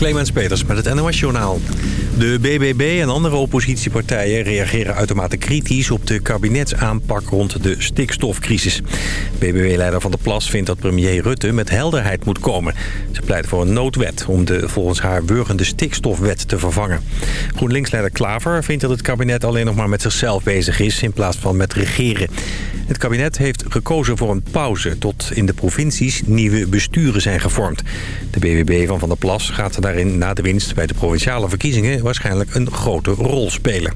Clemens Peters met het NOS Journaal. De BBB en andere oppositiepartijen reageren uitermate kritisch op de kabinetsaanpak rond de stikstofcrisis. BBB-leider Van der Plas vindt dat premier Rutte met helderheid moet komen. Ze pleit voor een noodwet om de volgens haar wurgende stikstofwet te vervangen. GroenLinks-leider Klaver vindt dat het kabinet alleen nog maar met zichzelf bezig is in plaats van met regeren. Het kabinet heeft gekozen voor een pauze tot in de provincies nieuwe besturen zijn gevormd. De BBB van Van der Plas gaat na de winst bij de provinciale verkiezingen waarschijnlijk een grote rol spelen.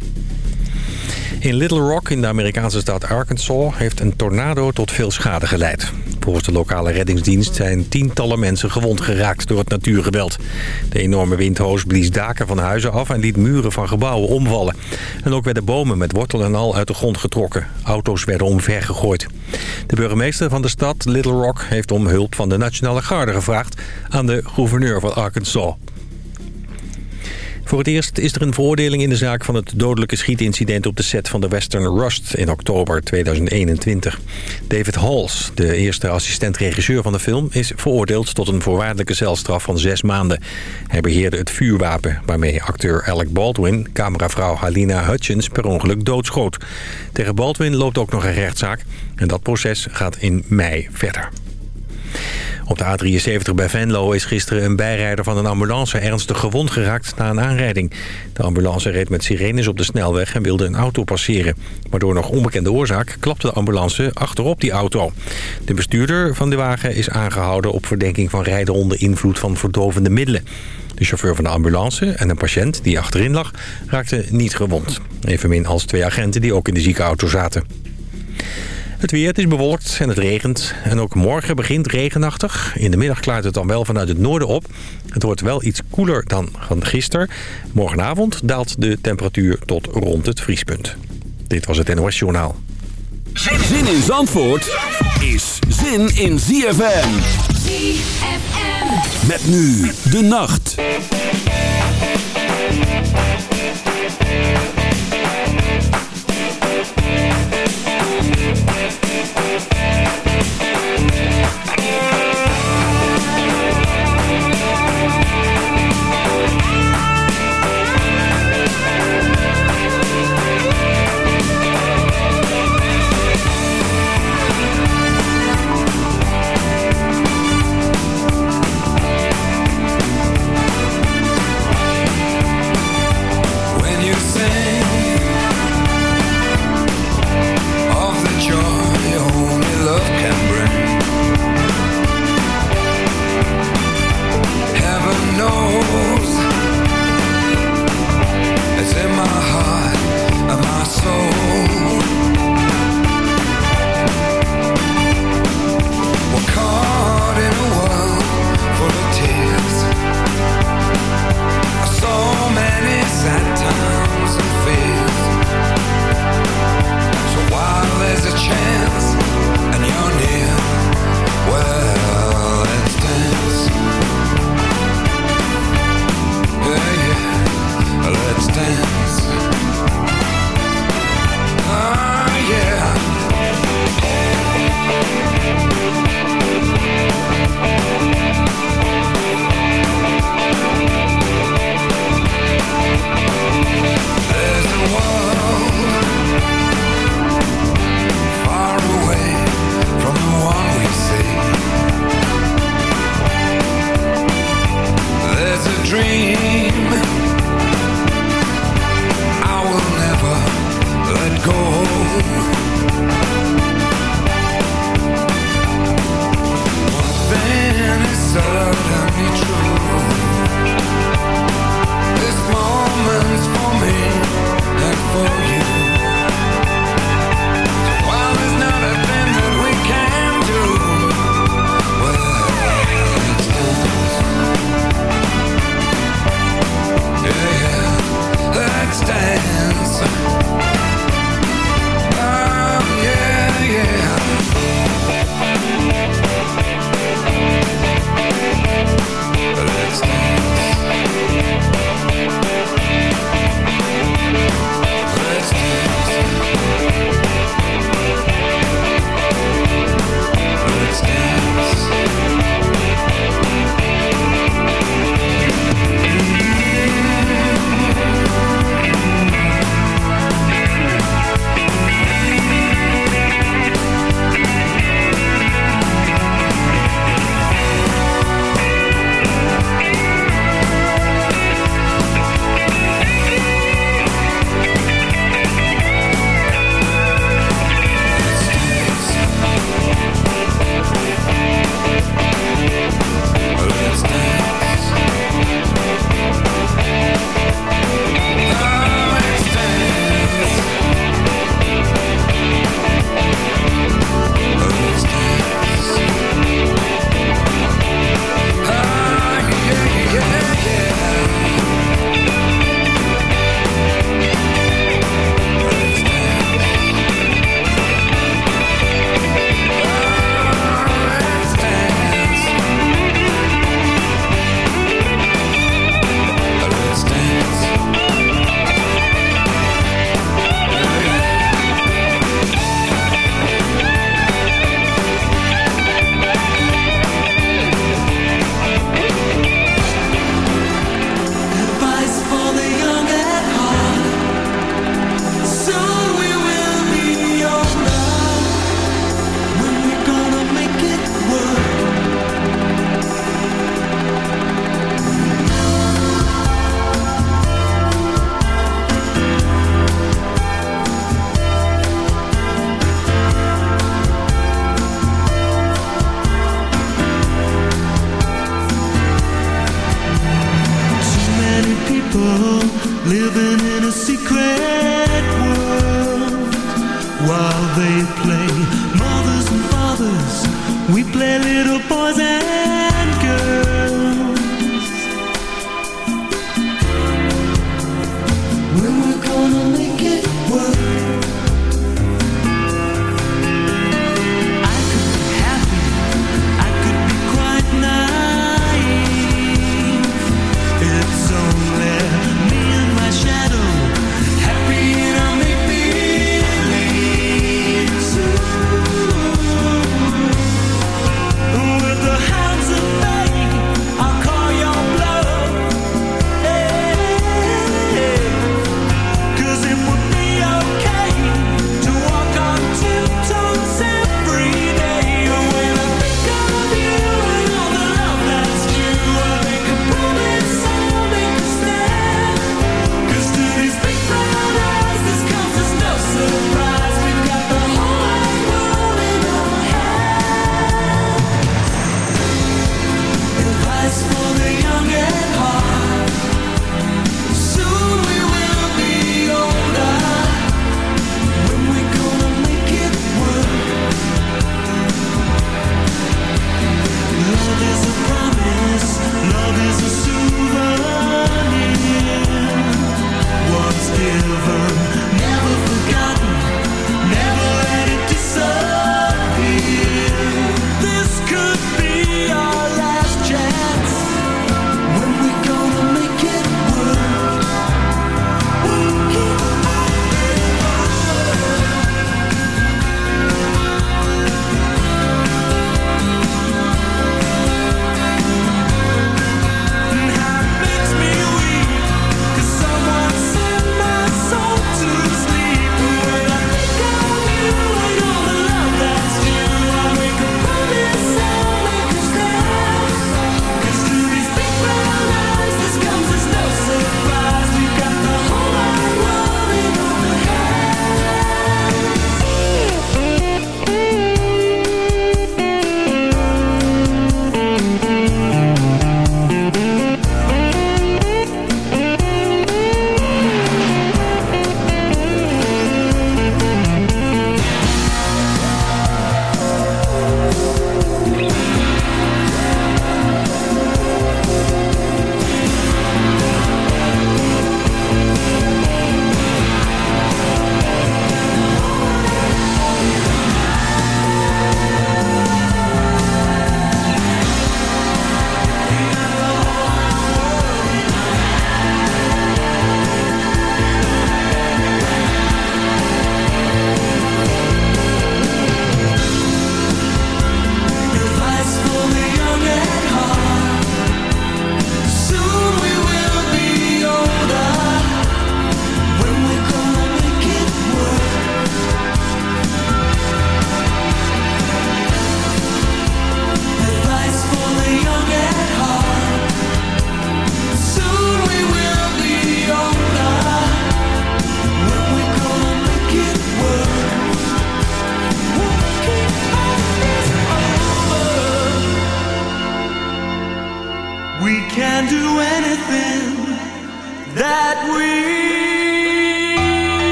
In Little Rock in de Amerikaanse staat Arkansas heeft een tornado tot veel schade geleid. Volgens de lokale reddingsdienst zijn tientallen mensen gewond geraakt door het natuurgeweld. De enorme windhoos blies daken van huizen af en liet muren van gebouwen omvallen. En ook werden bomen met wortel en al uit de grond getrokken. Auto's werden omvergegooid. De burgemeester van de stad Little Rock heeft om hulp van de Nationale Garde gevraagd aan de gouverneur van Arkansas. Voor het eerst is er een veroordeling in de zaak van het dodelijke schietincident op de set van de Western Rust in oktober 2021. David Halls, de eerste assistent-regisseur van de film, is veroordeeld tot een voorwaardelijke celstraf van zes maanden. Hij beheerde het vuurwapen waarmee acteur Alec Baldwin cameravrouw Halina Hutchins per ongeluk doodschoot. Tegen Baldwin loopt ook nog een rechtszaak en dat proces gaat in mei verder. Op de A73 bij Venlo is gisteren een bijrijder van een ambulance ernstig gewond geraakt na een aanrijding. De ambulance reed met sirenes op de snelweg en wilde een auto passeren. Maar door nog onbekende oorzaak klapte de ambulance achterop die auto. De bestuurder van de wagen is aangehouden op verdenking van rijden onder invloed van verdovende middelen. De chauffeur van de ambulance en een patiënt die achterin lag raakten niet gewond. Evenmin als twee agenten die ook in de ziekenauto zaten. Het weer, het is bewolkt en het regent. En ook morgen begint regenachtig. In de middag klaart het dan wel vanuit het noorden op. Het wordt wel iets koeler dan van gisteren. Morgenavond daalt de temperatuur tot rond het vriespunt. Dit was het NOS Journaal. Zin in Zandvoort is zin in ZFM. ZFM. Met nu de nacht.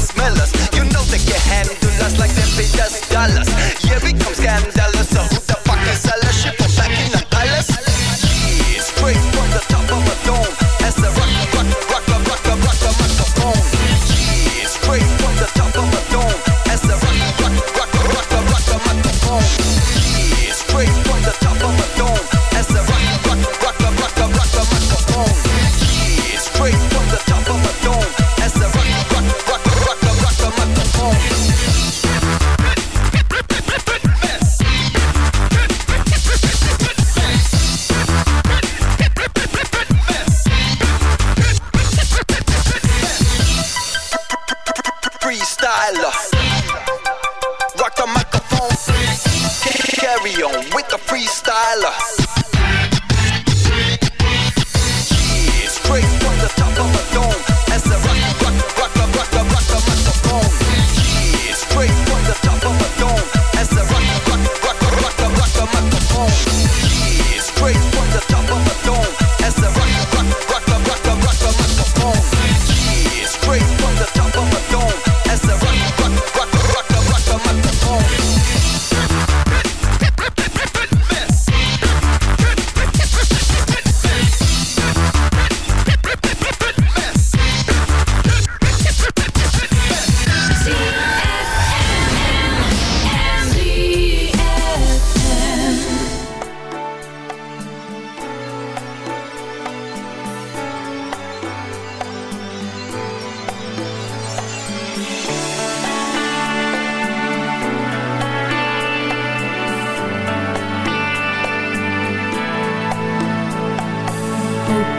smell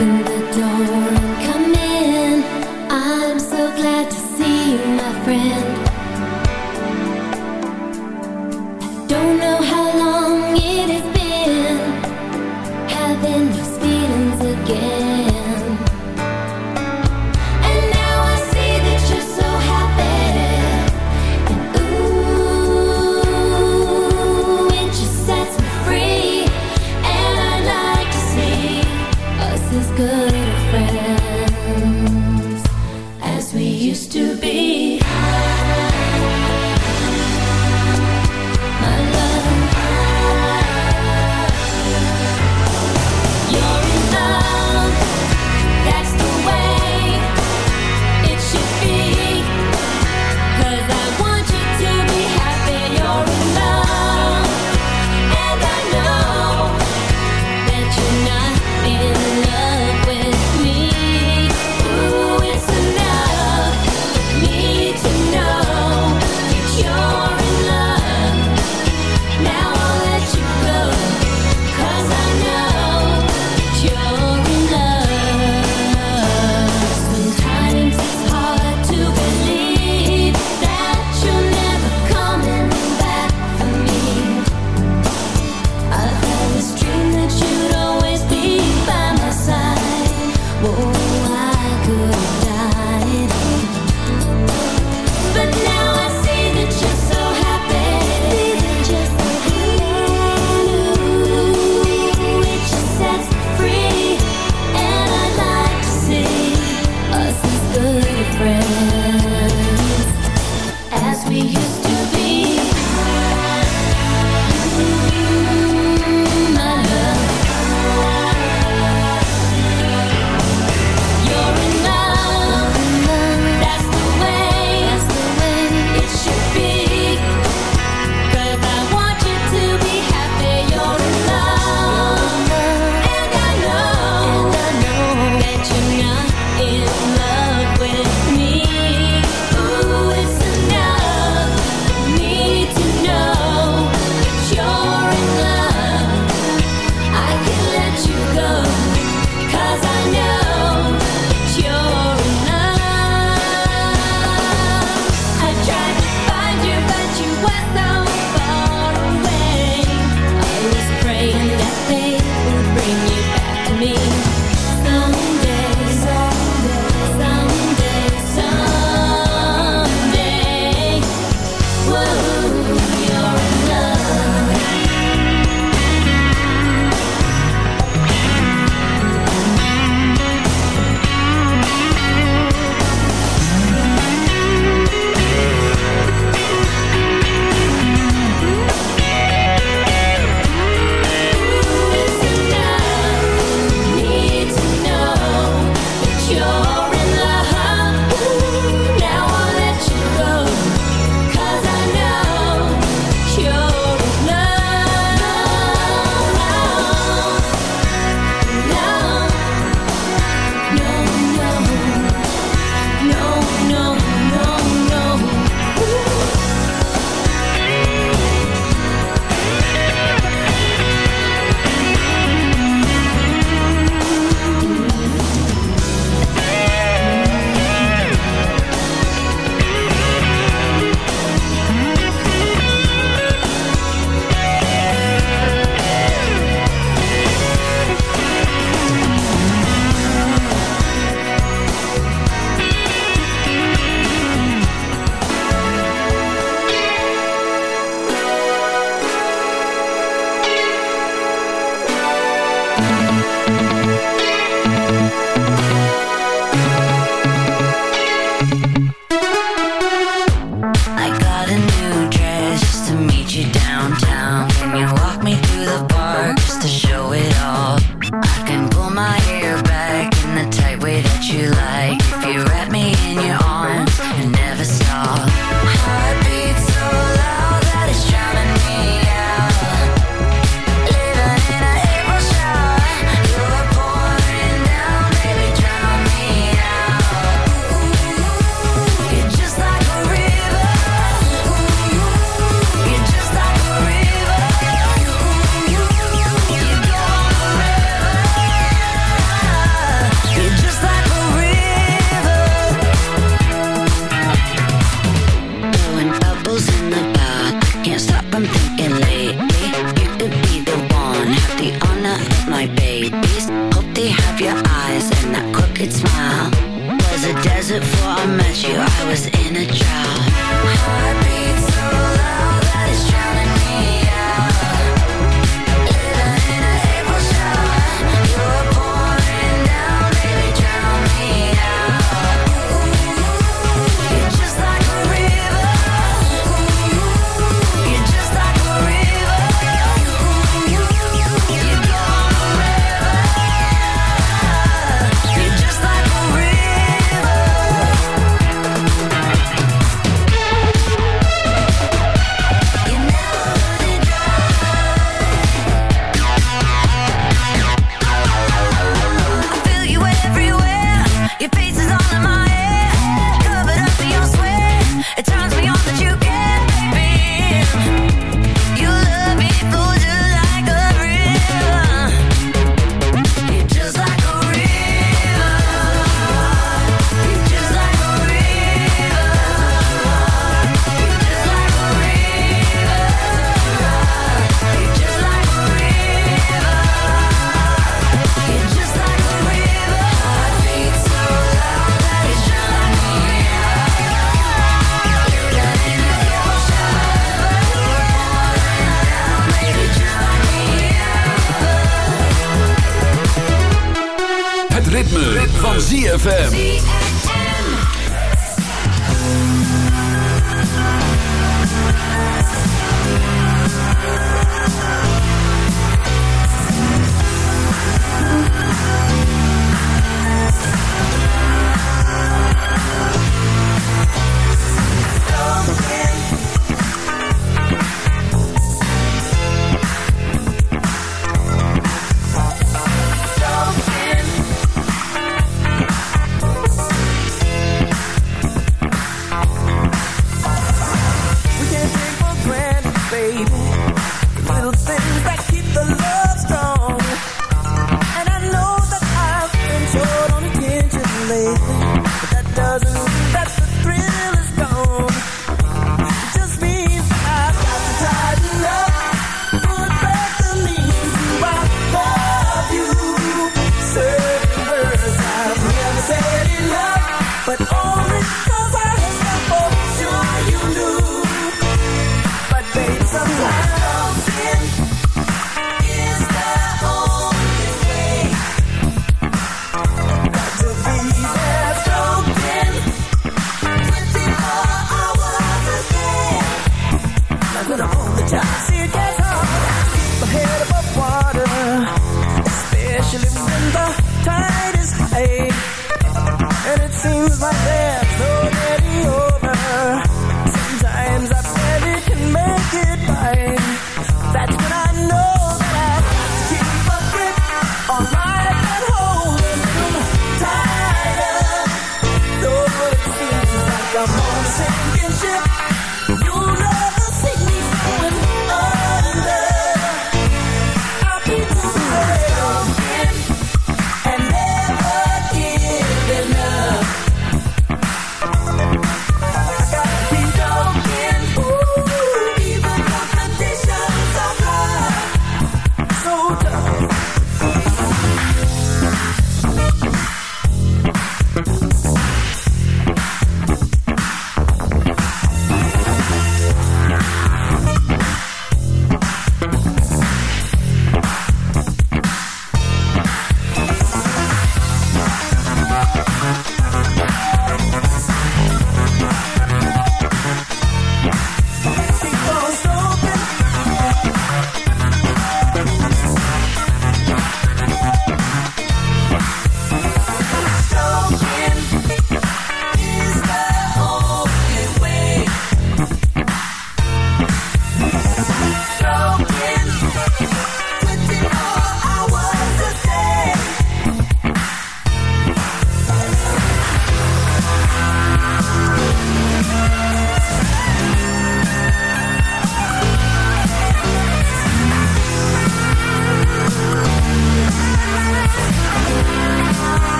open the door.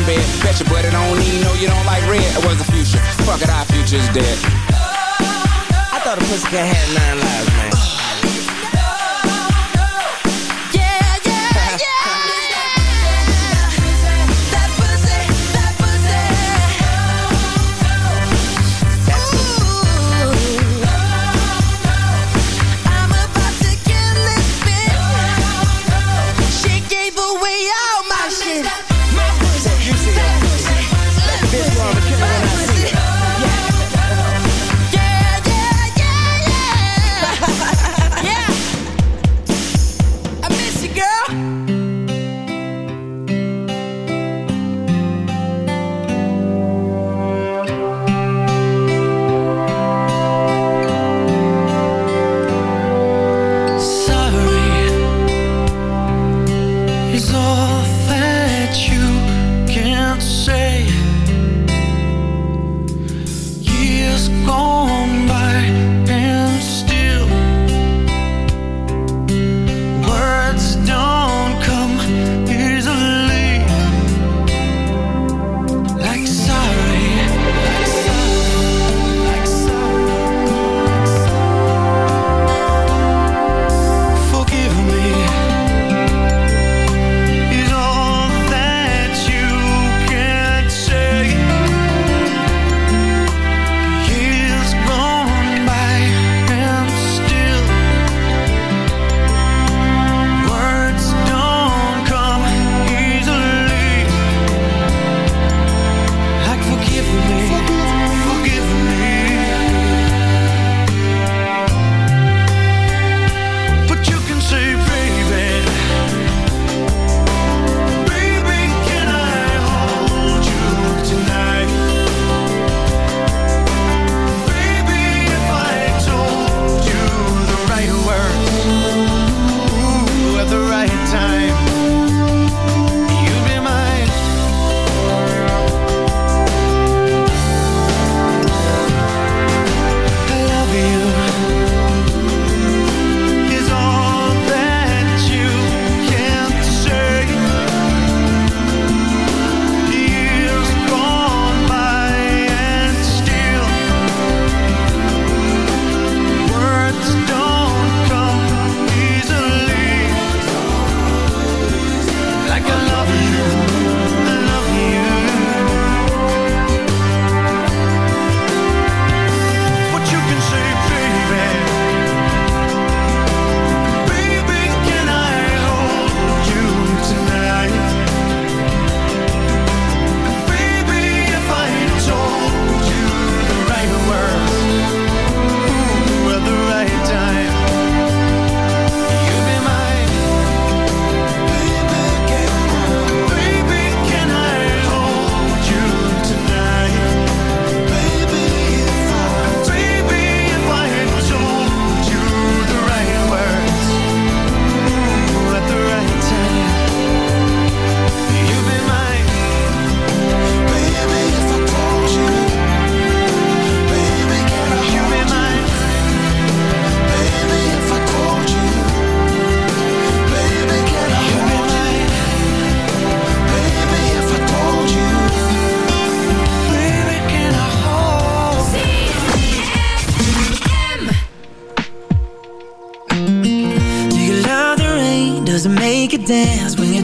in bed. Bet your but it don't need no, you don't like red. It was the future. Fuck it, our future's dead. I thought a pussycat had nine lives, man.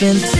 been